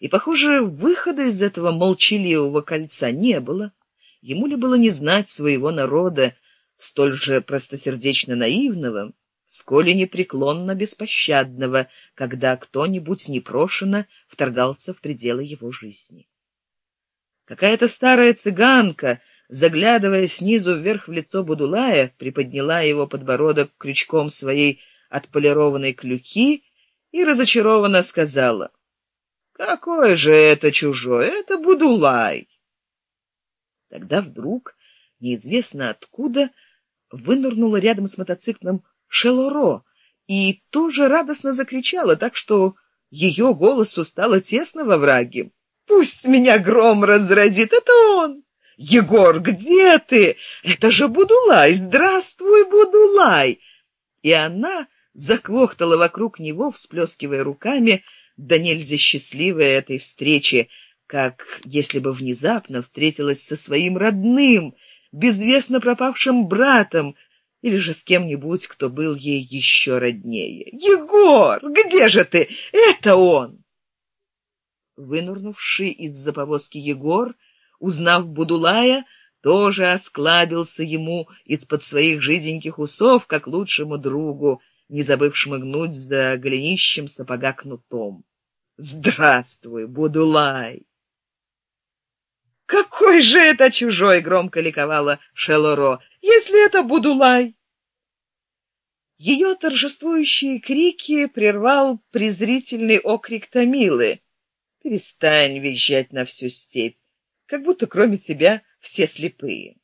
И, похоже, выхода из этого молчаливого кольца не было. Ему ли было не знать своего народа, столь же простосердечно наивного, сколь и непреклонно беспощадного, когда кто-нибудь непрошено вторгался в пределы его жизни. Какая-то старая цыганка, заглядывая снизу вверх в лицо Будулая, приподняла его подбородок крючком своей отполированной клюки и разочарованно сказала, «Какой же это чужой? Это Будулай!» Тогда вдруг, неизвестно откуда, вынырнула рядом с мотоциклом Шелоро и тоже радостно закричала, так что ее голосу стало тесно во враге. «Пусть меня гром разразит, это он!» «Егор, где ты? Это же Будулай! Здравствуй, Будулай!» И она заквохтала вокруг него, всплескивая руками, да нельзя счастливая этой встречи, как если бы внезапно встретилась со своим родным, безвестно пропавшим братом, или же с кем-нибудь, кто был ей еще роднее. «Егор, где же ты? Это он!» Вынурнувший из-за повозки Егор, узнав Будулая, тоже осклабился ему из-под своих жиденьких усов, как лучшему другу, не забыв шмыгнуть за голенищем сапога кнутом. «Здравствуй, Будулай!» «Какой же это чужой!» — громко ликовала Шелоро если это Будулай. Ее торжествующие крики прервал презрительный окрик Томилы. «Перестань визжать на всю степь, как будто кроме тебя все слепые».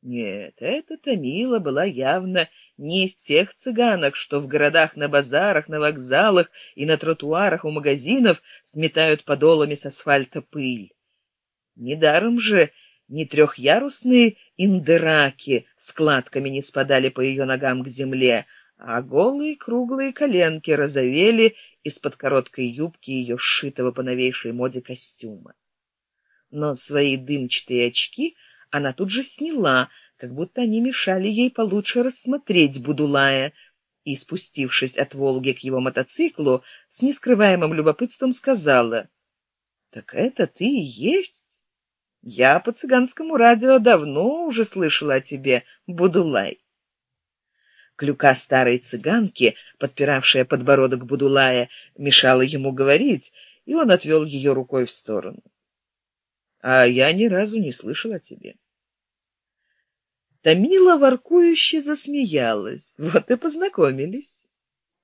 Нет, эта Томила была явно не из тех цыганок, что в городах на базарах, на вокзалах и на тротуарах у магазинов сметают подолами с асфальта пыль. Недаром же ни трехярусные индераки складками не спадали по ее ногам к земле, а голые круглые коленки розовели из-под короткой юбки ее сшитого по новейшей моде костюма. Но свои дымчатые очки она тут же сняла, как будто они мешали ей получше рассмотреть Будулая, и, спустившись от Волги к его мотоциклу, с нескрываемым любопытством сказала, «Так это ты и есть?» Я по цыганскому радио давно уже слышала о тебе, Будулай. Клюка старой цыганки, подпиравшая подбородок Будулая, мешала ему говорить, и он отвел ее рукой в сторону. А я ни разу не слышал о тебе. Тамила воркующе засмеялась. Вот и познакомились.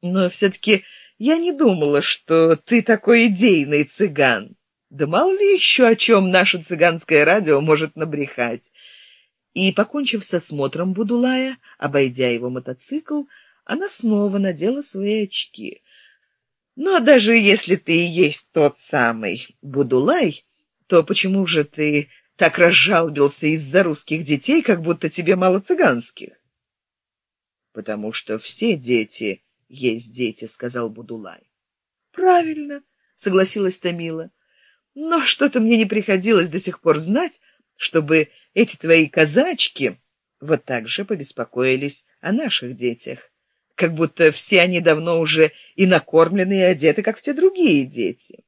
Но все-таки я не думала, что ты такой идейный цыган. Да мало ли еще о чем наше цыганское радио может набрехать. И, покончив с осмотром Будулая, обойдя его мотоцикл, она снова надела свои очки. Но даже если ты и есть тот самый Будулай, то почему же ты так разжалбился из-за русских детей, как будто тебе мало цыганских? Потому что все дети есть дети, сказал Будулай. Правильно, согласилась Тамила но что-то мне не приходилось до сих пор знать, чтобы эти твои казачки вот так же побеспокоились о наших детях, как будто все они давно уже и накормлены, и одеты, как все другие дети.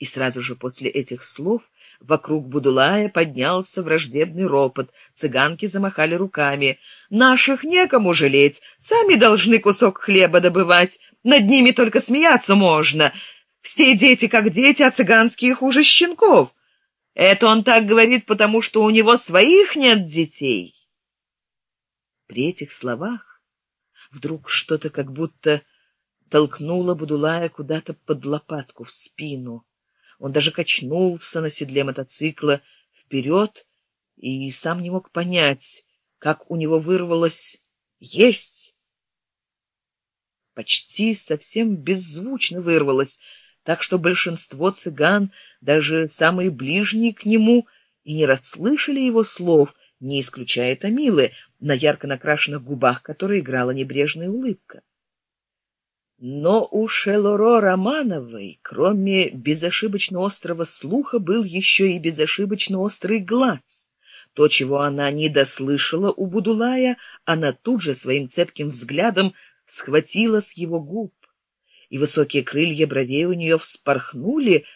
И сразу же после этих слов вокруг Будулая поднялся враждебный ропот, цыганки замахали руками. «Наших некому жалеть, сами должны кусок хлеба добывать, над ними только смеяться можно!» Все дети как дети, а цыганские хуже щенков. Это он так говорит, потому что у него своих нет детей. При этих словах вдруг что-то как будто толкнуло Будулая куда-то под лопатку в спину. Он даже качнулся на седле мотоцикла вперед и сам не мог понять, как у него вырвалось «Есть!». Почти совсем беззвучно вырвалось — так что большинство цыган, даже самые ближние к нему, и не расслышали его слов, не исключая Томилы, на ярко накрашенных губах которой играла небрежная улыбка. Но у Шелоро Романовой, кроме безошибочно острого слуха, был еще и безошибочно острый глаз. То, чего она не дослышала у Будулая, она тут же своим цепким взглядом схватила с его губ и высокие крылья бровей у нее вспорхнули